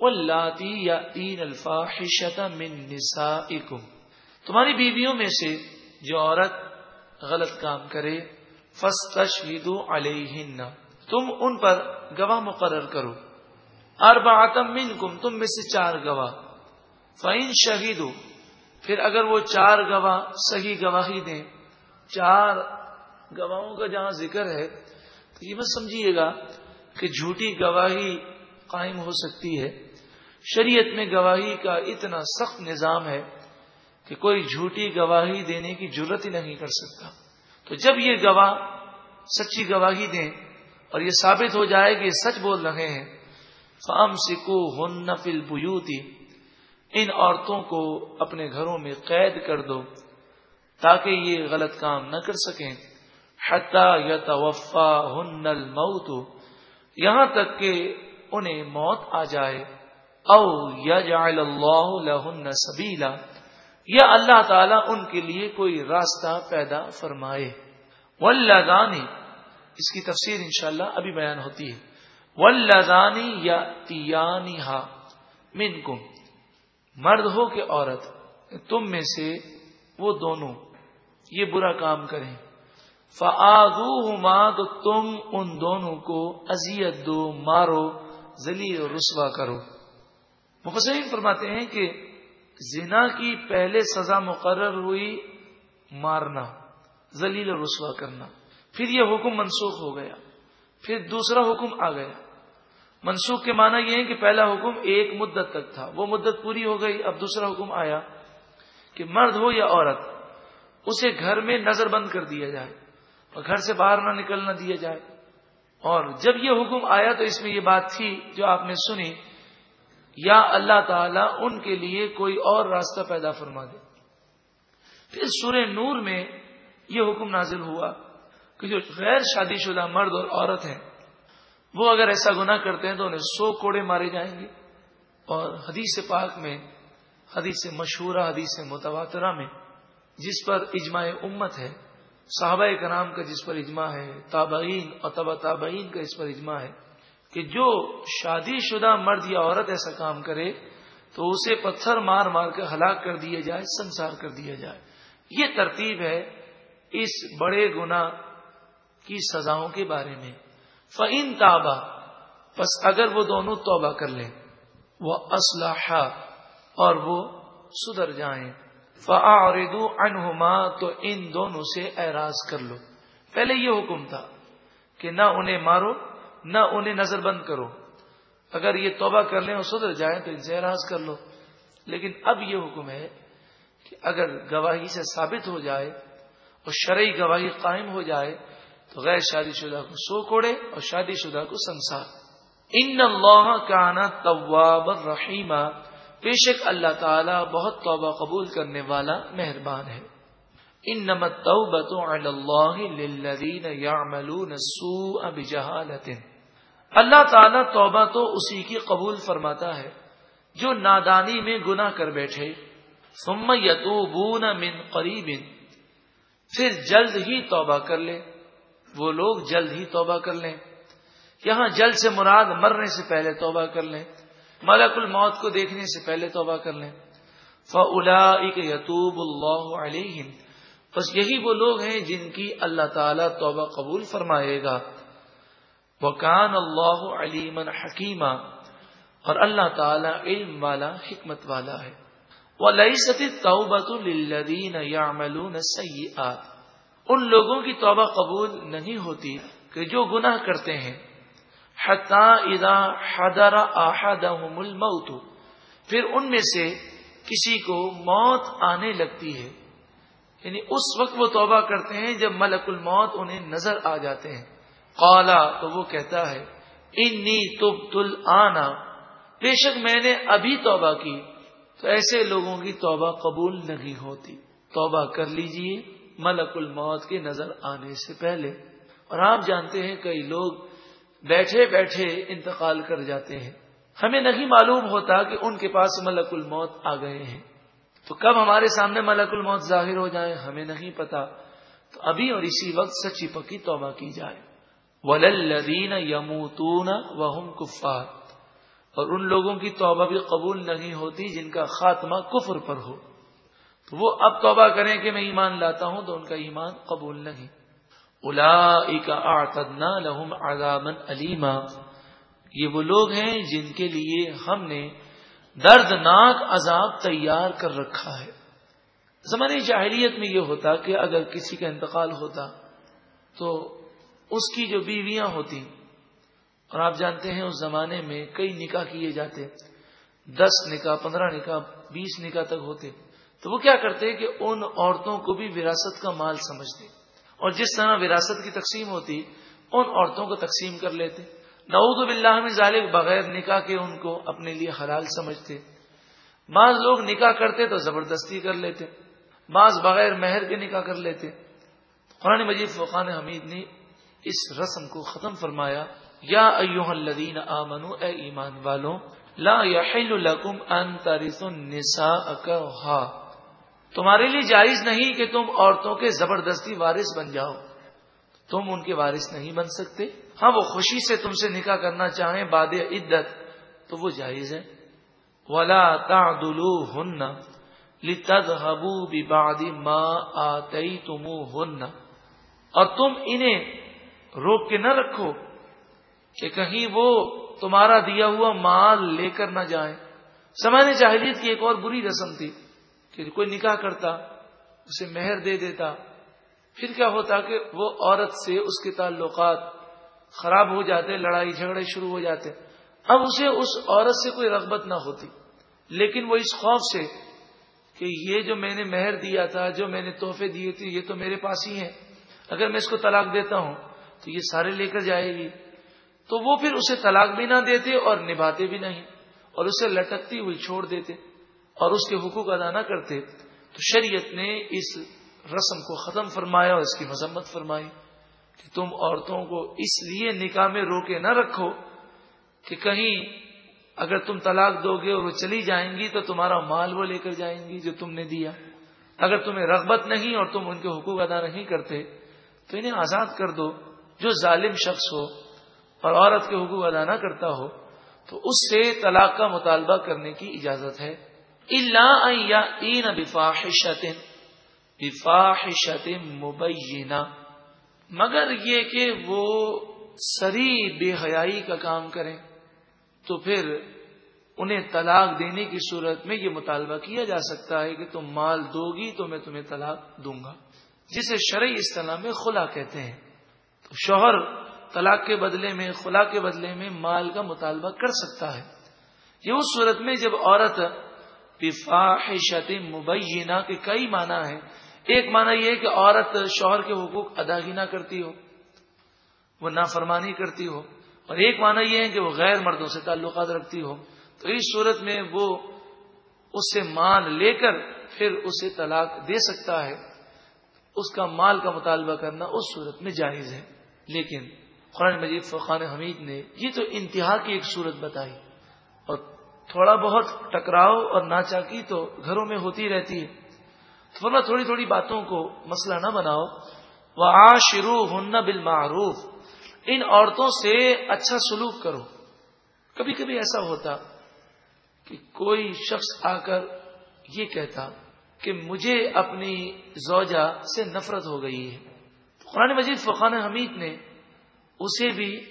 واللاتی یاتین الفاحشۃ من نسائکم تمہاری بیویوں میں سے جو عورت غلط کام کرے فاستشہدوا علیہن، تم ان پر گواہ مقرر کرو۔ اربعتم منکم، تم میں سے چار گواہ۔ فین شہید پھر اگر وہ چار گواہ صحیح گواہی دیں، چار گواہوں کا جہاں ذکر ہے، تو یہ مت سمجھیے گا کہ جھوٹی گواہی قائم ہو سکتی ہے۔ شریعت میں گواہی کا اتنا سخت نظام ہے کہ کوئی جھوٹی گواہی دینے کی ضرورت ہی نہیں کر سکتا۔ تو جب یہ گواہ سچی گواہی دیں اور یہ ثابت ہو جائے کہ یہ سچ بول رہے ہیں فام سکو ہن فل بوتی ان عورتوں کو اپنے گھروں میں قید کر دو تاکہ یہ غلط کام نہ کر سکیں۔ یا توفا ہن یہاں تک کہ انہیں موت آ جائے۔ او یا جعل اللہ لہن سبیلا، یا اللہ تعالیٰ ان کے لیے کوئی راستہ پیدا فرمائے۔ ولدانی اس کی تفسیر انشاءاللہ ابھی بیان ہوتی ہے۔ ولدانی یا تیانی ہا مرد ہو کہ عورت، تم میں سے وہ دونوں، یہ برا کام کریں۔ فآگو تو تم ان دونوں کو ازیت دو، مارو زلی اور رسوا کرو۔ مفسرین فرماتے ہیں کہ زنا کی پہلے سزا مقرر ہوئی مارنا زلیل اور رسوا کرنا۔ پھر یہ حکم منسوخ ہو گیا۔ پھر دوسرا حکم آ گیا۔ منسوخ کے معنی یہ ہے کہ پہلا حکم ایک مدت تک تھا۔ وہ مدت پوری ہو گئی، اب دوسرا حکم آیا کہ مرد ہو یا عورت، اسے گھر میں نظر بند کر دیا جائے اور گھر سے باہر نہ نکلنا دیا جائے۔ اور جب یہ حکم آیا تو اس میں یہ بات تھی جو آپ نے سنی یا اللہ تعالی ان کے لیے کوئی اور راستہ پیدا فرما دے۔ پھر سورہ نور میں یہ حکم نازل ہوا کہ جو غیر شادی شدہ مرد اور عورت ہیں، وہ اگر ایسا گنا کرتے ہیں تو انہیں سو کوڑے مارے جائیں گے۔ اور حدیث پاک میں، حدیث مشہورہ، حدیث متواترہ میں جس پر اجماع امت ہے، صحابہ کرام کا جس پر اجماع ہے، تابعین اور تبا تابعین کا اس پر اجماع ہے کہ جو شادی شدہ مرد یا عورت ایسا کام کرے تو اسے پتھر مار مار کر ہلاک کر دیا جائے، سنسار کر دیا جائے۔ یہ ترتیب ہے اس بڑے گنا کی سزاؤں کے بارے میں۔ فعین تابا بس اگر وہ دونوں توبہ کر لیں، وہ اسلحہ اور وہ سدھر جائیں۔ فعردو انہما تو ان دونوں سے اعراض کر لو۔ پہلے یہ حکم تھا کہ نہ انہیں مارو نہ انہیں نظر بند کرو۔ اگر یہ توبہ کر لیں اور سدھر جائیں تو ان سے اعراض کر لو۔ لیکن اب یہ حکم ہے کہ اگر گواہی سے ثابت ہو جائے اور شرعی گواہی قائم ہو جائے تو غیر شادی شدہ کو سو کوڑے اور شادی شدہ کو سنسار۔ ان اللہ کا طواب رحیمہ بے شک اللہ تعالی بہت توبہ قبول کرنے والا مہربان ہے۔ ان نمت توبت اللہ للذین یعملون السوء بجہالت اللہ تعالی توبہ تو اسی کی قبول فرماتا ہے، جو نادانی میں گناہ کر بیٹھے۔ ثم یتوبون من قریب۔ پھر جلد ہی توبہ کر لے۔ وہ لوگ جلد ہی توبہ کر لیں۔ یہاں جلد سے مراد مرنے سے پہلے توبہ کر لیں۔ ملک الموت کو دیکھنے سے پہلے توبہ کر لیں۔ فلا یتوب اللہ علیہ بس یہی وہ لوگ ہیں جن کی اللہ تعالی توبہ قبول فرمائے گا۔ وہ کان اللہ علیم حکیمہ اور اللہ تعالی علم والا، حکمت والا ہے۔ وہ لئی ستی توبۃ الدین ان لوگوں کی توبہ قبول نہیں ہوتی کہ جو گناہ کرتے ہیں۔ اذا حضر احدهم الموت، پھر ان میں سے کسی کو موت آنے لگتی ہے۔ یعنی اس وقت وہ توبہ کرتے ہیں جب ملک الموت انہیں نظر آ جاتے ہیں۔ قالا تو وہ کہتا ہے، انی تب تل آنا بے شک میں نے ابھی توبہ کی۔ تو ایسے لوگوں کی توبہ قبول نہیں ہوتی۔ توبہ کر لیجیے ملک الموت کے نظر آنے سے پہلے۔ اور آپ جانتے ہیں کئی لوگ بیٹھے بیٹھے انتقال کر جاتے ہیں۔ ہمیں نہیں معلوم ہوتا کہ ان کے پاس ملک الموت آ گئے ہیں۔ تو کب ہمارے سامنے ملک الموت ظاہر ہو جائے ہمیں نہیں پتا۔ تو ابھی اور اسی وقت سچی پکی توبہ کی جائے۔ وللین یموتون وہم کفار اور ان لوگوں کی توبہ بھی قبول نہیں ہوتی جن کا خاتمہ کفر پر ہو۔ تو وہ اب توبہ کریں کہ میں ایمان لاتا ہوں تو ان کا ایمان قبول نہیں۔ الا آتدنا لہم علیما یہ وہ لوگ ہیں جن کے لیے ہم نے دردناک عذاب تیار کر رکھا ہے۔ زمانے جاہلیت میں یہ ہوتا کہ اگر کسی کا انتقال ہوتا تو اس کی جو بیویاں ہوتی اور آپ جانتے ہیں اس زمانے میں کئی نکاح کیے جاتے، دس نکاح، پندرہ نکاح، بیس نکاح تک ہوتے، تو وہ کیا کرتے کہ ان عورتوں کو بھی وراثت کا مال سمجھتے، اور جس طرح وراثت کی تقسیم ہوتی، ان عورتوں کو تقسیم کر لیتے۔ نعوذ باللہ میں ظالب بغیر نکاح کے ان کو اپنے لیے حلال سمجھتے۔ بعض لوگ نکاح کرتے تو زبردستی کر لیتے، بعض بغیر مہر کے نکاح کر لیتے۔ قرآن مجید فقان حمید نے اس رسم کو ختم فرمایا، یا ایوہ الذین آمنو، اے ایمان والوں لا یحل لکم ان ترثوا النساء تمہارے لیے جائز نہیں کہ تم عورتوں کے زبردستی وارث بن جاؤ، تم ان کے وارث نہیں بن سکتے۔ ہاں وہ خوشی سے تم سے نکاح کرنا چاہیں باد عدت، تو وہ جائز ہے۔ ولا تعدلو ہن لتذهبوا ببعض ما آتيتموهن۔ اور تم انہیں روک کے نہ رکھو کہ کہیں وہ تمہارا دیا ہوا مال لے کر نہ جائیں۔ سمانے جاہلیت کی ایک اور بری رسم تھی کہ کوئی نکاح کرتا، اسے مہر دے دیتا۔ پھر کیا ہوتا کہ وہ عورت سے اس کے تعلقات خراب ہو جاتے، لڑائی جھگڑے شروع ہو جاتے۔ اب اسے اس عورت سے کوئی رغبت نہ ہوتی۔ لیکن وہ اس خوف سے کہ یہ جو میں نے مہر دیا تھا، جو میں نے تحفے دیے تھے، یہ تو میرے پاس ہی ہے اگر میں اس کو طلاق دیتا ہوں تو یہ سارے لے کر جائے گی۔ تو وہ پھر اسے طلاق بھی نہ دیتے اور نبھاتے بھی نہیں، اور اسے لٹکتی ہوئی چھوڑ دیتے اور اس کے حقوق ادا نہ کرتے۔ تو شریعت نے اس رسم کو ختم فرمایا اور اس کی مذمت فرمائی۔ کہ تم عورتوں کو اس لیے نکاح میں روکے نہ رکھو کہ کہیں اگر تم طلاق دو گے اور وہ چلی جائیں گی تو تمہارا مال وہ لے کر جائیں گی جو تم نے دیا۔ اگر تمہیں رغبت نہیں اور تم ان کے حقوق ادا نہیں کرتے تو انہیں آزاد کر دو۔ جو ظالم شخص ہو اور عورت کے حقوق ادا نہ کرتا ہو تو اس سے طلاق کا مطالبہ کرنے کی اجازت ہے۔ اللہ بفاحشت بفاحشت مبینہ مگر یہ کہ وہ سری بے حیائی کا کام کریں تو پھر انہیں طلاق دینے کی صورت میں یہ مطالبہ کیا جا سکتا ہے کہ تم مال دو گی تو میں تمہیں طلاق دوں گا، جسے شرعی اصطلاح میں خلا کہتے ہیں۔ تو شوہر طلاق کے بدلے میں، خلا کے بدلے میں مال کا مطالبہ کر سکتا ہے۔ یہ اس صورت میں جب عورت بفاحشت مبینہ کے کئی معنی ہیں ایک معنی یہ کہ عورت شوہر کے حقوق ادا ہی نہ کرتی ہو، وہ نافرمانی کرتی ہو، اور ایک معنی یہ ہے کہ وہ غیر مردوں سے تعلقات رکھتی ہو، تو اس صورت میں وہ اس سے مال لے کر پھر اسے طلاق دے سکتا ہے۔ اس کا مال کا مطالبہ کرنا اس صورت میں جائز ہے۔ لیکن قرآن مجید فقان حمید نے یہ تو انتہا کی ایک صورت بتائی۔ اور تھوڑا بہت ٹکراؤ اور ناچاکی تو گھروں میں ہوتی رہتی ہے۔ تھوڑا تھوڑی تھوڑی باتوں کو مسئلہ نہ بناؤ۔ وہ آ شروع ہن بالمعروف۔ ان عورتوں سے اچھا سلوک کرو۔ کبھی کبھی ایسا ہوتا کہ کوئی شخص آ کر یہ کہتا کہ مجھے اپنی زوجہ سے نفرت ہو گئی ہے۔ قرآن مجید فقان حمید نے اسے بھی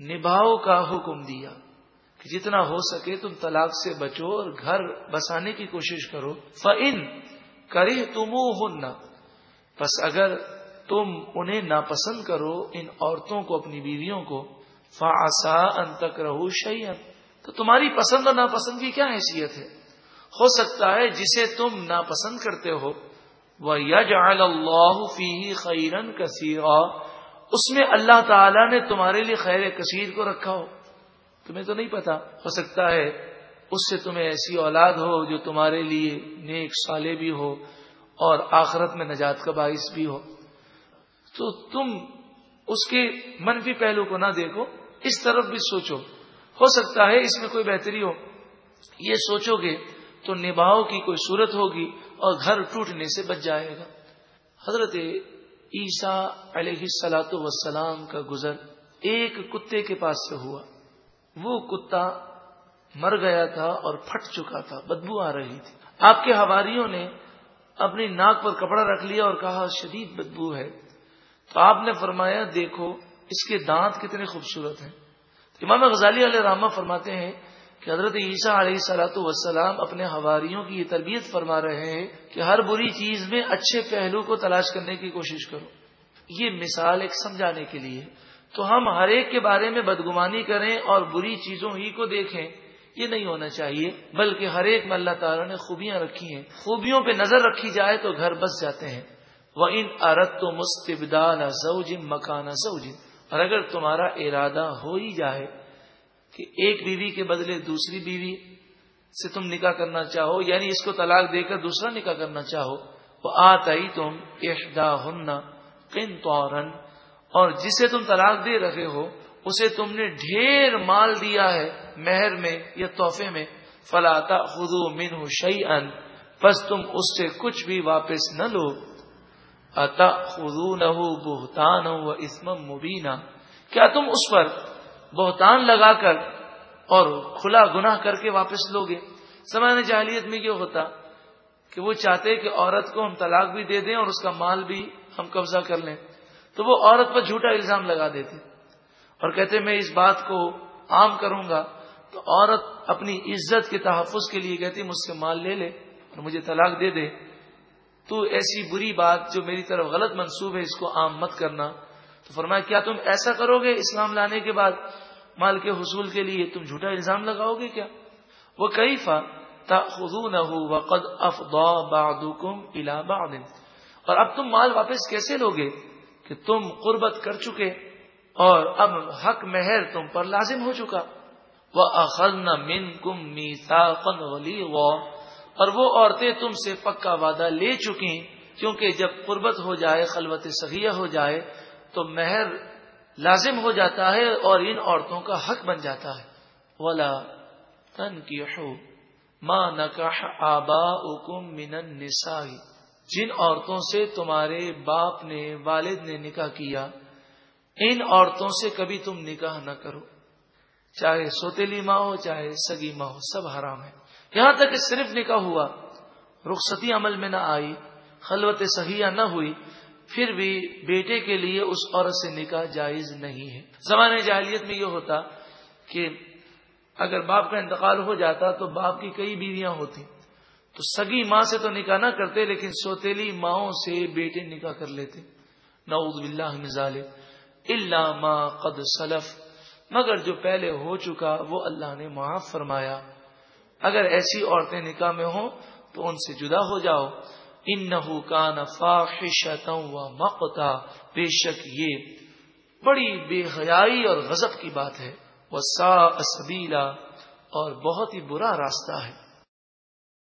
نبھاؤ کا حکم دیا کہ جتنا ہو سکے تم طلاق سے بچو اور گھر بسانے کی کوشش کرو۔ فن کرے تم بس اگر تم انہیں ناپسند کرو، ان عورتوں کو، اپنی بیویوں کو فاسا ان تک رہو شعین تو تمہاری پسند اور ناپسند کی کیا حیثیت ہے؟ ہو سکتا ہے جسے تم ناپسند کرتے ہو۔ وہ یج اللہ فی خیرن کثیر اس میں اللہ تعالی نے تمہارے لیے خیر کثیر کو رکھا ہو۔ تمہیں تو نہیں پتا، ہو سکتا ہے اس سے تمہیں ایسی اولاد ہو جو تمہارے لیے نیک سالے بھی ہو اور آخرت میں نجات کا باعث بھی ہو۔ تو تم اس کے منفی پہلو کو نہ دیکھو، اس طرف بھی سوچو۔ ہو سکتا ہے اس میں کوئی بہتری ہو۔ یہ سوچو گے تو نباؤ کی کوئی صورت ہوگی اور گھر ٹوٹنے سے بچ جائے گا۔ حضرت عیسیٰ علیہ سلاۃ وسلام کا گزر ایک کتے کے پاس سے ہوا۔ وہ کتا مر گیا تھا اور پھٹ چکا تھا، بدبو آ رہی تھی۔ آپ کے ہواریوں نے اپنی ناک پر کپڑا رکھ لیا اور کہا، شدید بدبو ہے۔ تو آپ نے فرمایا، دیکھو، اس کے دانت کتنے خوبصورت ہیں۔ امام غزالی علیہ رامہ فرماتے ہیں کہ حضرت عیسیٰ علیہ سلاۃ وسلام اپنے ہواریوں کی یہ تربیت فرما رہے ہیں کہ ہر بری چیز میں اچھے پہلو کو تلاش کرنے کی کوشش کرو۔ یہ مثال ایک سمجھانے کے لیے۔ تو ہم ہر ایک کے بارے میں بدگمانی کریں اور بری چیزوں ہی کو دیکھیں۔ یہ نہیں ہونا چاہیے، بلکہ ہر ایک میں اللہ تعالیٰ نے خوبیاں رکھی ہیں۔ خوبیوں پہ نظر رکھی جائے تو گھر بس جاتے ہیں۔ وہ ان ارت تو مستبدال سوجن مکان سوجن اور اگر تمہارا ارادہ ہو ہی جائے کہ ایک بیوی کے بدلے دوسری بیوی سے تم نکاح کرنا چاہو یعنی اس کو طلاق دے کر دوسرا نکاح کرنا چاہو وہ آتا ہی تم اشدا ہن کن اور جسے تم طلاق دے رہے ہو اسے تم نے ڈھیر مال دیا ہے، مہر میں یا تحفے میں۔ فلاتا خدو من شعی ان بس تم اس سے کچھ بھی واپس نہ لو۔ اتا خدو نہ ہو بہتان ہو اسم مبینہ کیا تم اس پر بہتان لگا کر اور کھلا گناہ کر کے واپس لوگے سمان جاہلیت میں یہ ہوتا کہ وہ چاہتے کہ عورت کو ہم طلاق بھی دے دیں اور اس کا مال بھی ہم قبضہ کر لیں۔ تو وہ عورت پر جھوٹا الزام لگا دیتے اور کہتے میں اس بات کو عام کروں گا تو عورت اپنی عزت کے تحفظ کے لیے کہتی مجھ سے مال لے لے اور مجھے طلاق دے دے۔ تو ایسی بری بات جو میری طرف غلط منصوب ہے، اس کو عام مت کرنا۔ تو فرمایا، کیا تم ایسا کرو گے اسلام لانے کے بعد مال کے حصول کے لیے تم جھوٹا الزام لگاؤ گے کیا؟ وہ کئی فا خزو نہ ہو وقد افدا اور اب تم مال واپس کیسے لوگے کہ تم قربت کر چکے؟ اور اب حق مہر تم پر لازم ہو چکا۔ وہ اخن من کم میسا اور وہ عورتیں تم سے پکا وعدہ لے چکی کیونکہ جب قربت ہو جائے، خلوت سہیہ ہو جائے، تو مہر لازم ہو جاتا ہے اور ان عورتوں کا حق بن جاتا ہے۔ ولا تن کی ماں نکاح آبا حکم من نسائی جن عورتوں سے تمہارے باپ نے، والد نے نکاح کیا ان عورتوں سے کبھی تم نکاح نہ کرو۔ چاہے سوتیلی ماں ہو، چاہے سگی ماں ہو، سب حرام ہے۔ یہاں تک کہ صرف نکاح ہوا، رخصتی عمل میں نہ آئی، خلوت صحیح نہ ہوئی، پھر بھی بیٹے کے لیے اس عورت سے نکاح جائز نہیں ہے۔ زمانے جاہلیت میں یہ ہوتا کہ اگر باپ کا انتقال ہو جاتا تو باپ کی کئی بیویاں ہوتی تو سگی ماں سے تو نکاح نہ کرتے، لیکن سوتیلی ماؤں سے بیٹے نکاح کر لیتے۔ نعوذ باللہ مزال اللہ ما قد سلف۔ مگر جو پہلے ہو چکا وہ اللہ نے معاف فرمایا۔ اگر ایسی عورتیں نکاح میں ہوں تو ان سے جدا ہو جاؤ۔ ان نحو کا نفا و مقتا۔ بے شک یہ بڑی بے حیائی اور غضب کی بات ہے۔ وہ سا اور بہت ہی برا راستہ ہے۔